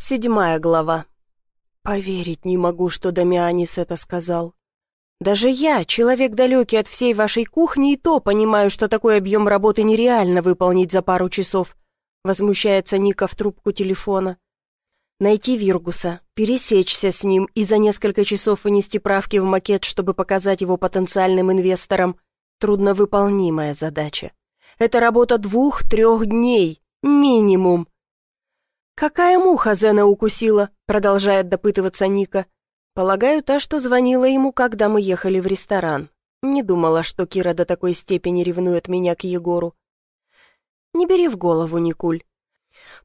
Седьмая глава. Поверить не могу, что Дамианис это сказал. Даже я, человек далекий от всей вашей кухни, и то понимаю, что такой объем работы нереально выполнить за пару часов. Возмущается Ника в трубку телефона. Найти Виргуса, пересечься с ним и за несколько часов внести правки в макет, чтобы показать его потенциальным инвесторам – трудновыполнимая задача. Это работа двух-трех дней, минимум. «Какая муха Зена укусила?» — продолжает допытываться Ника. Полагаю, та, что звонила ему, когда мы ехали в ресторан. Не думала, что Кира до такой степени ревнует меня к Егору. Не бери в голову, Никуль.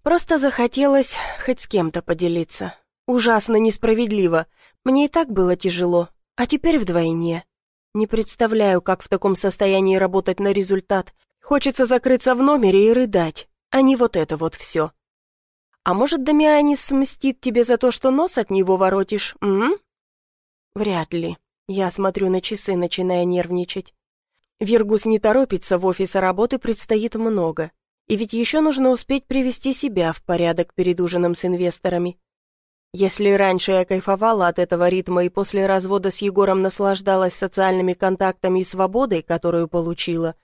Просто захотелось хоть с кем-то поделиться. Ужасно несправедливо. Мне и так было тяжело, а теперь вдвойне. Не представляю, как в таком состоянии работать на результат. Хочется закрыться в номере и рыдать, а не вот это вот все. А может, Дамианис мстит тебе за то, что нос от него воротишь, м? Вряд ли. Я смотрю на часы, начиная нервничать. Виргус не торопится, в офисе работы предстоит много. И ведь еще нужно успеть привести себя в порядок перед ужином с инвесторами. Если раньше я кайфовала от этого ритма и после развода с Егором наслаждалась социальными контактами и свободой, которую получила,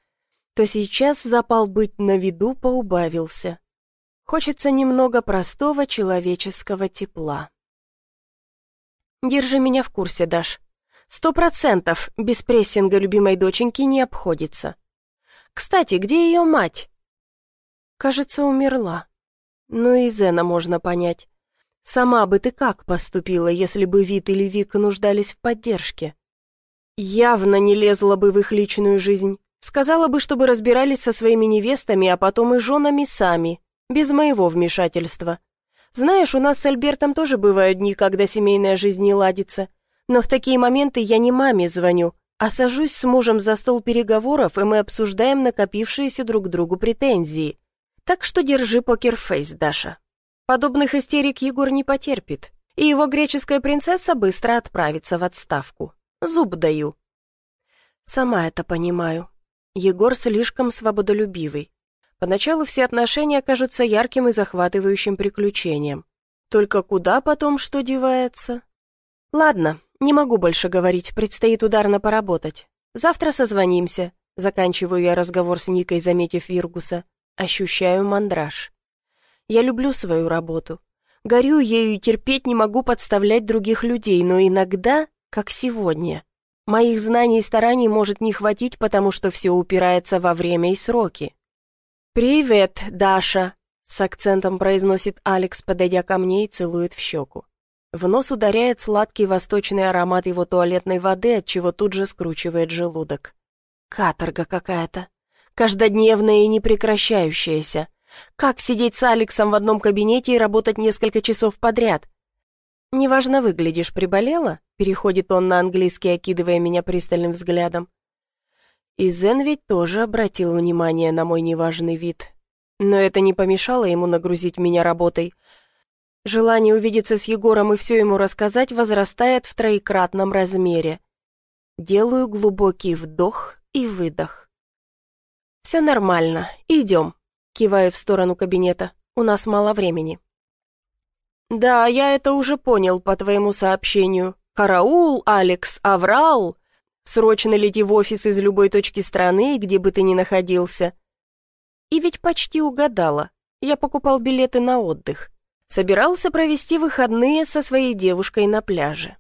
то сейчас запал быть на виду поубавился. Хочется немного простого человеческого тепла. Держи меня в курсе, Даш. Сто процентов без прессинга любимой доченьки не обходится. Кстати, где ее мать? Кажется, умерла. Ну и Зена можно понять. Сама бы ты как поступила, если бы Вит или Вика нуждались в поддержке? Явно не лезла бы в их личную жизнь. Сказала бы, чтобы разбирались со своими невестами, а потом и женами сами, без моего вмешательства. Знаешь, у нас с Альбертом тоже бывают дни, когда семейная жизнь не ладится. Но в такие моменты я не маме звоню, а сажусь с мужем за стол переговоров, и мы обсуждаем накопившиеся друг другу претензии. Так что держи покерфейс, Даша. Подобных истерик Егор не потерпит, и его греческая принцесса быстро отправится в отставку. Зуб даю. Сама это понимаю. Егор слишком свободолюбивый. Поначалу все отношения кажутся ярким и захватывающим приключением. Только куда потом что девается? Ладно, не могу больше говорить, предстоит ударно поработать. Завтра созвонимся. Заканчиваю я разговор с Никой, заметив Виргуса. Ощущаю мандраж. Я люблю свою работу. Горю ею и терпеть не могу подставлять других людей, но иногда, как сегодня, моих знаний и стараний может не хватить, потому что все упирается во время и сроки. «Привет, Даша!» — с акцентом произносит Алекс, подойдя ко мне и целует в щеку. В нос ударяет сладкий восточный аромат его туалетной воды, от чего тут же скручивает желудок. Каторга какая-то. Каждодневная и непрекращающаяся. Как сидеть с Алексом в одном кабинете и работать несколько часов подряд? «Неважно выглядишь, приболела?» — переходит он на английский, окидывая меня пристальным взглядом. И Зен ведь тоже обратил внимание на мой неважный вид. Но это не помешало ему нагрузить меня работой. Желание увидеться с Егором и все ему рассказать возрастает в троекратном размере. Делаю глубокий вдох и выдох. «Все нормально, идем», — киваю в сторону кабинета. «У нас мало времени». «Да, я это уже понял по твоему сообщению. Караул, Алекс, аврал!» Срочно лети в офис из любой точки страны, где бы ты ни находился. И ведь почти угадала. Я покупал билеты на отдых. Собирался провести выходные со своей девушкой на пляже.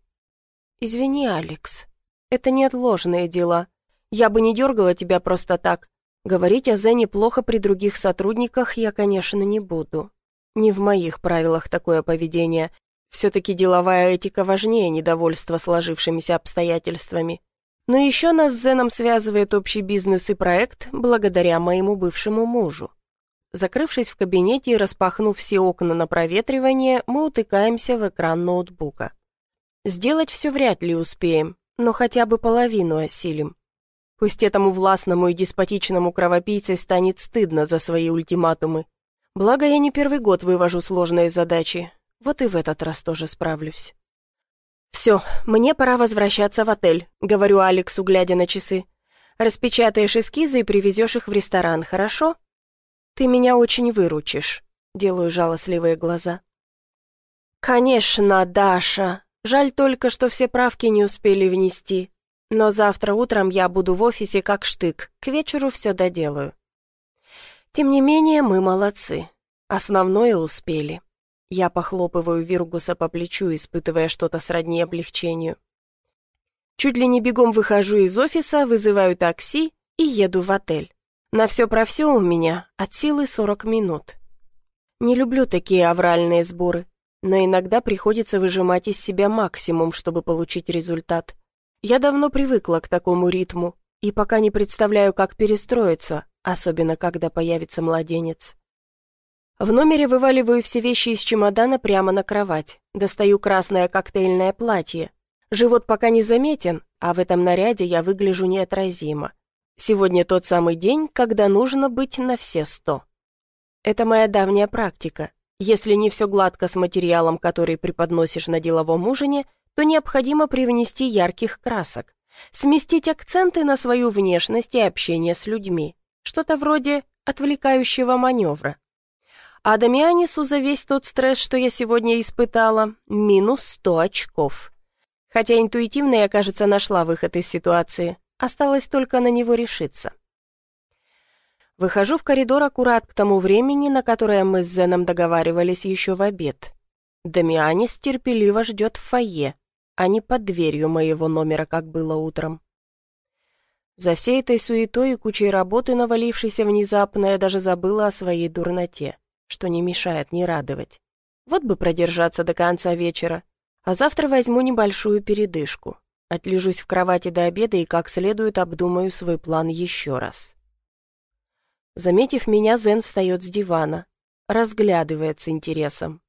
Извини, Алекс, это неотложные дела. Я бы не дергала тебя просто так. Говорить о Зене плохо при других сотрудниках я, конечно, не буду. Не в моих правилах такое поведение. Все-таки деловая этика важнее недовольства сложившимися обстоятельствами. Но еще нас с Зеном связывает общий бизнес и проект благодаря моему бывшему мужу. Закрывшись в кабинете и распахнув все окна на проветривание, мы утыкаемся в экран ноутбука. Сделать все вряд ли успеем, но хотя бы половину осилим. Пусть этому властному и деспотичному кровопийце станет стыдно за свои ультиматумы. Благо, я не первый год вывожу сложные задачи, вот и в этот раз тоже справлюсь. «Все, мне пора возвращаться в отель», — говорю Алексу, глядя на часы. «Распечатаешь эскизы и привезешь их в ресторан, хорошо?» «Ты меня очень выручишь», — делаю жалостливые глаза. «Конечно, Даша. Жаль только, что все правки не успели внести. Но завтра утром я буду в офисе как штык, к вечеру все доделаю». Тем не менее, мы молодцы. Основное успели. Я похлопываю Виргуса по плечу, испытывая что-то сродни облегчению. Чуть ли не бегом выхожу из офиса, вызываю такси и еду в отель. На все про все у меня от силы 40 минут. Не люблю такие авральные сборы, но иногда приходится выжимать из себя максимум, чтобы получить результат. Я давно привыкла к такому ритму и пока не представляю, как перестроиться, особенно когда появится младенец. В номере вываливаю все вещи из чемодана прямо на кровать, достаю красное коктейльное платье. Живот пока не заметен, а в этом наряде я выгляжу неотразимо. Сегодня тот самый день, когда нужно быть на все сто. Это моя давняя практика. Если не все гладко с материалом, который преподносишь на деловом ужине, то необходимо привнести ярких красок, сместить акценты на свою внешность и общение с людьми. Что-то вроде отвлекающего маневра. А Дамианису за весь тот стресс, что я сегодня испытала, минус сто очков. Хотя интуитивно я, кажется, нашла выход из ситуации. Осталось только на него решиться. Выхожу в коридор аккурат к тому времени, на которое мы с Зеном договаривались еще в обед. Дамианис терпеливо ждет в фойе, а не под дверью моего номера, как было утром. За всей этой суетой и кучей работы, навалившейся внезапно, я даже забыла о своей дурноте, что не мешает не радовать. Вот бы продержаться до конца вечера, а завтра возьму небольшую передышку. Отлежусь в кровати до обеда и как следует обдумаю свой план еще раз. Заметив меня, Зен встает с дивана, разглядывает с интересом.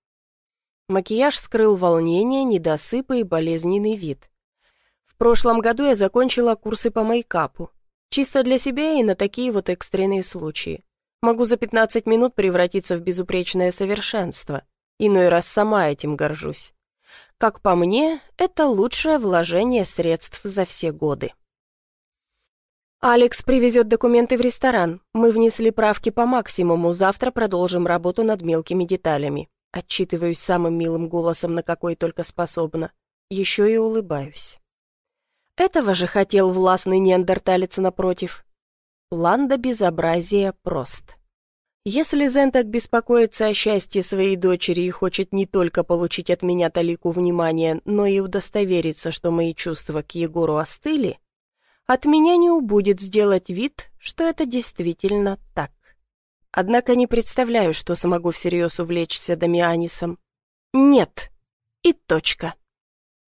Макияж скрыл волнение, недосыпы и болезненный вид. В прошлом году я закончила курсы по мейкапу. Чисто для себя и на такие вот экстренные случаи. Могу за 15 минут превратиться в безупречное совершенство. Иной раз сама этим горжусь. Как по мне, это лучшее вложение средств за все годы. «Алекс привезет документы в ресторан. Мы внесли правки по максимуму, завтра продолжим работу над мелкими деталями». Отчитываюсь самым милым голосом, на какой только способна. Еще и улыбаюсь. Этого же хотел властный неандерталец напротив. План до безобразия прост. Если Зен так беспокоится о счастье своей дочери и хочет не только получить от меня талику внимания, но и удостовериться, что мои чувства к Егору остыли, от меня не убудет сделать вид, что это действительно так. Однако не представляю, что смогу всерьез увлечься Дамианисом. Нет. И точка.